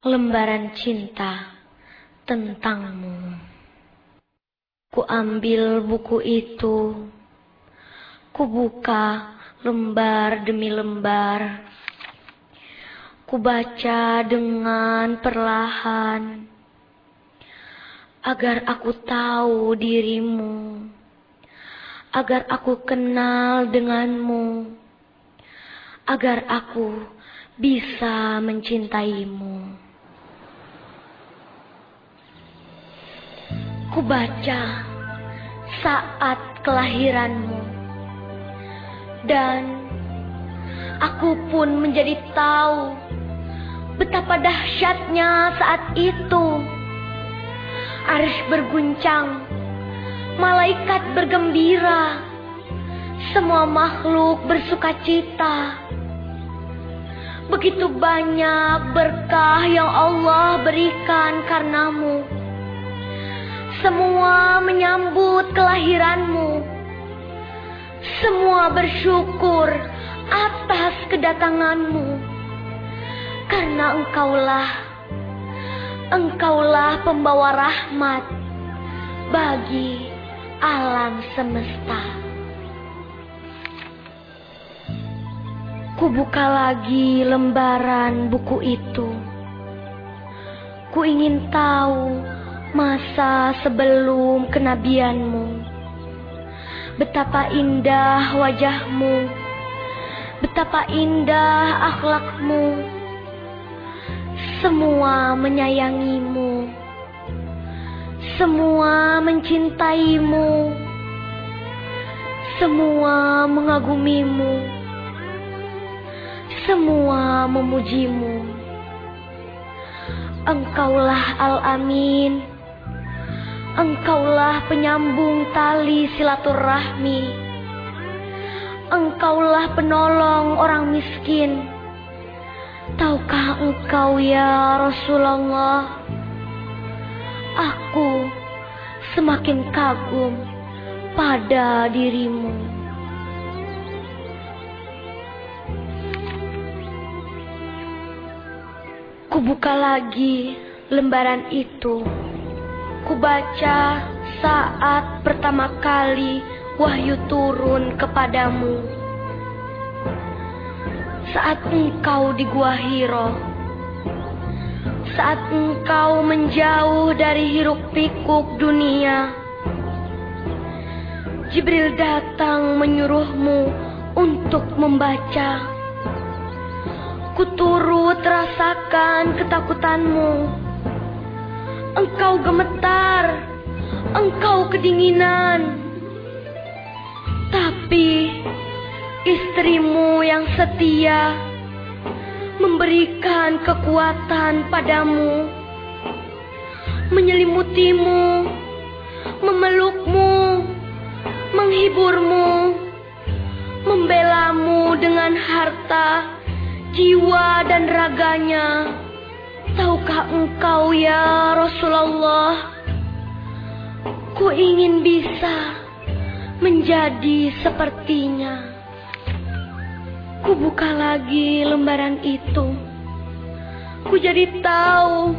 lembaran cinta tentangmu. Ku ambil buku itu, ku buka lembar demi lembar, ku baca dengan perlahan, agar aku tahu dirimu, agar aku kenal denganmu, agar aku bisa mencintaimu. Ku baca saat kelahiranmu dan aku pun menjadi tahu betapa dahsyatnya saat itu. Aris berguncang, malaikat bergembira, semua makhluk bersuka cita. Begitu banyak berkah yang Allah berikan karenamu. Semua menyambut kelahiranmu. Semua bersyukur atas kedatanganmu. Karena engkaulah, engkaulah pembawa rahmat bagi alam semesta. Kubuka lagi lembaran buku itu. Ku ingin tahu masa sebelum kenabianmu. Betapa indah wajahmu, betapa indah akhlakmu. Semua menyayangimu, semua mencintaimu, semua mengagumimu, semua memujimu. Engkaulah Al-Amin Engkaulah penyambung tali silaturahmi. Engkaulah penolong orang miskin. Tahukah engkau ya Rasulullah? Aku semakin kagum pada dirimu. Kubuka lagi lembaran itu Kubaca saat pertama kali wahyu turun kepadamu. Saat engkau di Gua Hiro. Saat engkau menjauh dari hiruk pikuk dunia. Jibril datang menyuruhmu untuk membaca. Kuturut rasakan ketakutanmu Engkau gemetar, engkau kedinginan. Tapi istrimu yang setia memberikan kekuatan padamu, menyelimutimu, memelukmu, menghiburmu, membelamu dengan harta, jiwa, dan raganya. Tahukah engkau ya Rasulullah? Ku ingin bisa menjadi sepertinya. Ku buka lagi lembaran itu. Ku jadi tahu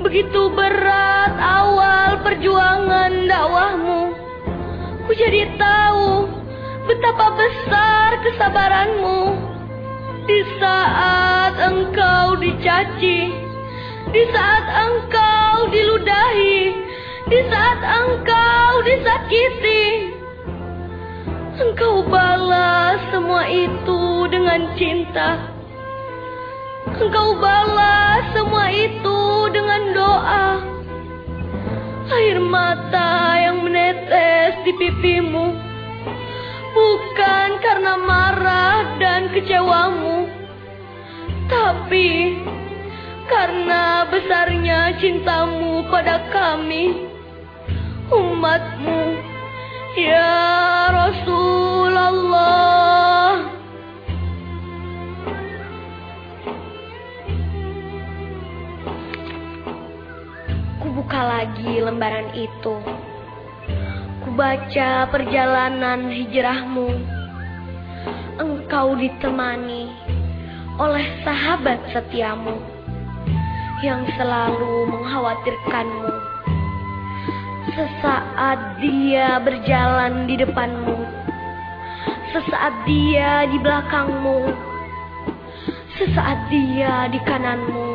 Begitu berat awal perjuangan dakwahmu. Ku jadi tahu Betapa besar kesabaranmu. Di saat engkau dicaci di saat engkau diludahi, di saat engkau disakiti. Engkau balas semua itu dengan cinta. Engkau balas semua itu dengan doa. Air mata yang menetes di pipimu bukan karena marah dan kecewamu, tapi karena besarnya cintamu pada kami, umatmu, ya Rasulullah. Kubuka lagi lembaran itu. Kubaca perjalanan hijrahmu. Engkau ditemani oleh sahabat setiamu yang selalu mengkhawatirkanmu. Sesaat dia berjalan di depanmu, sesaat dia di belakangmu, sesaat dia di kananmu,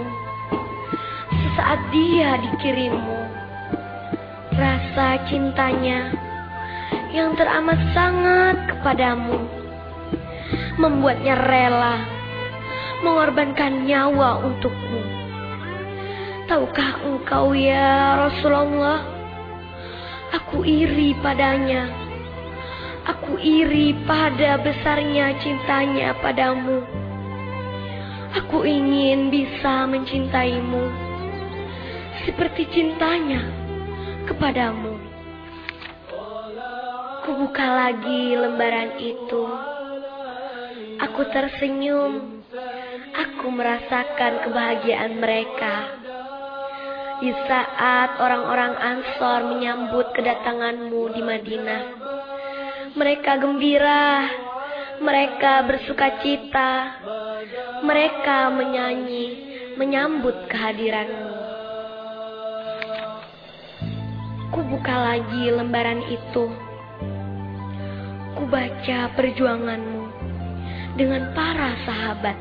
sesaat dia di kirimu. Rasa cintanya yang teramat sangat kepadamu membuatnya rela mengorbankan nyawa untukmu. Tahukah engkau ya Rasulullah, aku iri padanya. Aku iri pada besarnya cintanya padamu. Aku ingin bisa mencintaimu seperti cintanya kepadamu. Kubuka lagi lembaran itu. Aku tersenyum. Aku merasakan kebahagiaan mereka. Di saat orang-orang Ansor menyambut kedatanganmu di Madinah. Mereka gembira. Mereka bersuka cita. Mereka menyanyi, menyambut kehadiranmu. Kubuka lagi lembaran itu. Kubaca perjuanganmu dengan para sahabat.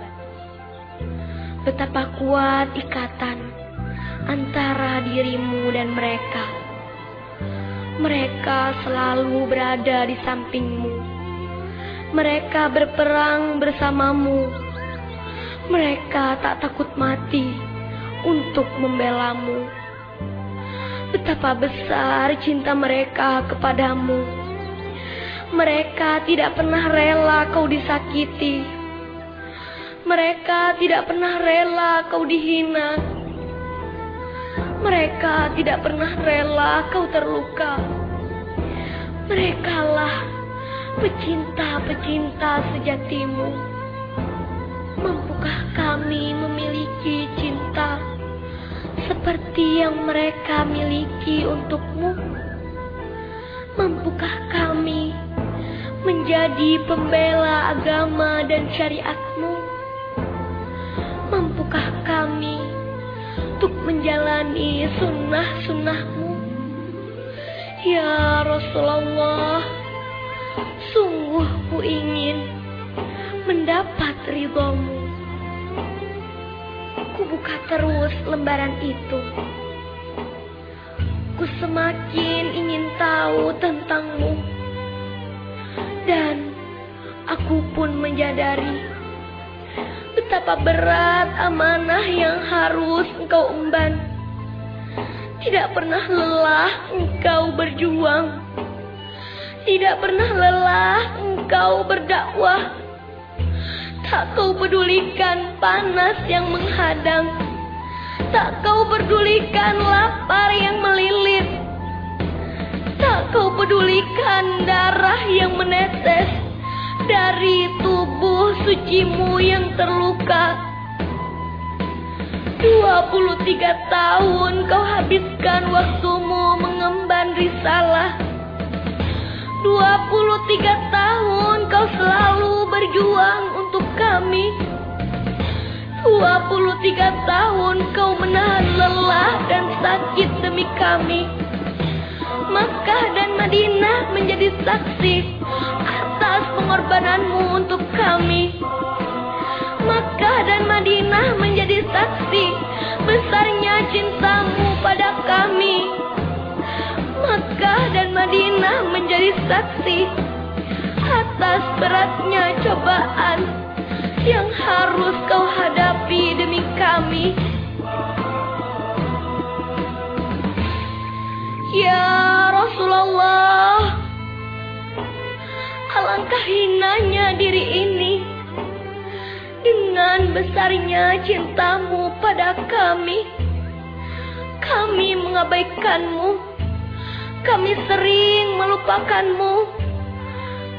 Betapa kuat ikatan antara dirimu dan mereka. Mereka selalu berada di sampingmu. Mereka berperang bersamamu. Mereka tak takut mati untuk membelamu. Betapa besar cinta mereka kepadamu. Mereka tidak pernah rela kau disakiti. Mereka tidak pernah rela kau dihina. Mereka tidak pernah rela kau terluka. Merekalah pecinta-pecinta sejatimu. Mampukah kami memiliki cinta seperti yang mereka miliki untukmu? Mampukah kami menjadi pembela agama dan syariatmu? Mampukah kami untuk menjalani sunnah-sunnahmu? Ya Rasulullah, sungguh ku ingin mendapat ridhomu. Ku buka terus lembaran itu. Ku semakin ingin tahu tentangmu. Dan aku pun menyadari betapa berat amanah yang harus engkau emban. Tidak pernah lelah engkau berjuang. Tidak pernah lelah engkau berdakwah. Tak kau pedulikan panas yang menghadang. Tak kau pedulikan lapar yang melilit. Tak kau pedulikan darah yang menetes dari sucimu yang terluka. 23 tahun kau habiskan waktumu mengemban risalah. 23 tahun kau selalu berjuang untuk kami. 23 tahun kau menahan lelah dan sakit demi kami. Makkah dan Madinah menjadi saksi pengorbananmu untuk kami. Makkah dan Madinah menjadi saksi besarnya cintamu pada kami. Makkah dan Madinah menjadi saksi atas beratnya cobaan yang harus kau diri ini dengan besarnya cintamu pada kami. Kami mengabaikanmu, kami sering melupakanmu,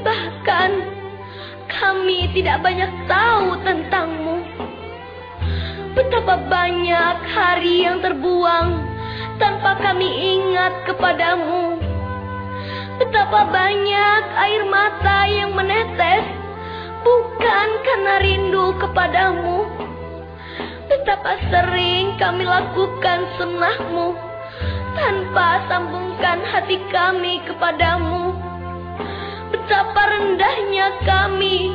bahkan kami tidak banyak tahu tentangmu. Betapa banyak hari yang terbuang tanpa kami ingat kepadamu. Betapa banyak air mata yang menetes bukan karena rindu kepadamu, Betapa sering kami lakukan sunnahmu tanpa sambungkan hati kami kepadamu. Betapa rendahnya kami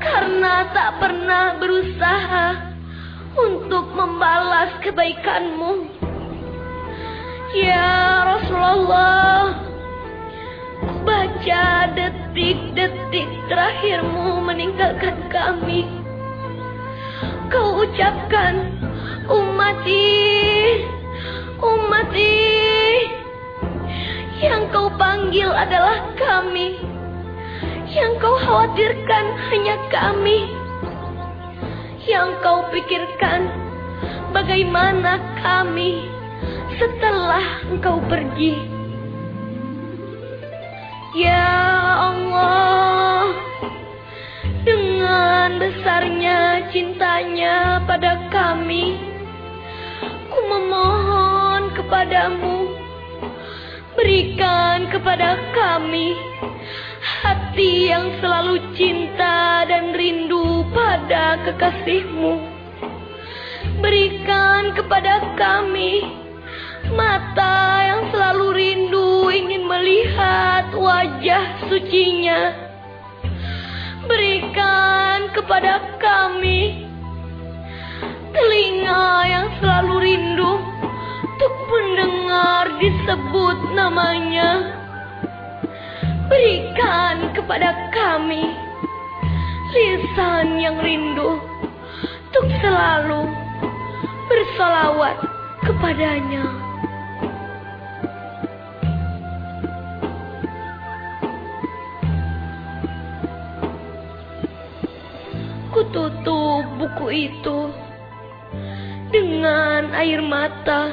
karena tak pernah berusaha untuk membalas kebaikanmu. Ya Rasulullah, baca detik-detik terakhirmu meninggalkan kami. Kau ucapkan, umati, umati, yang kau panggil adalah kami. Yang kau khawatirkan hanya kami. Yang kau pikirkan bagaimana kami setelah engkau pergi. Ya Allah, dengan besarnya cintanya pada kami, ku memohon kepadamu, berikan kepada kami hati yang selalu cinta dan rindu pada kekasihmu. Berikan kepada kami mata yang selalu rindu ingin melihat wajah sucinya. Berikan kepada kami telinga yang selalu rindu untuk mendengar disebut namanya. Berikan kepada kami lisan yang rindu untuk selalu bersolawat kepadanya. Itu dengan air mata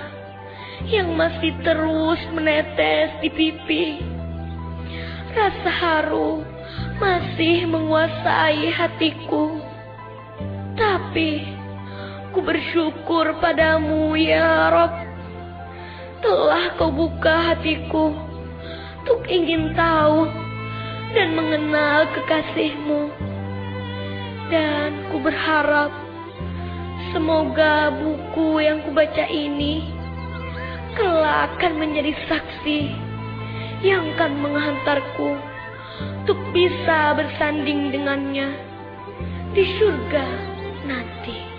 yang masih terus menetes di pipi Rasa haru masih menguasai hatiku. Tapi ku bersyukur padamu ya Rob. Telah kau buka hatiku untuk ingin tahu dan mengenal kekasihmu. Dan ku berharap semoga buku yang kubaca ini kelak akan menjadi saksi yang akan menghantarku untuk bisa bersanding dengannya di surga nanti.